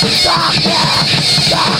Stop that! Stop!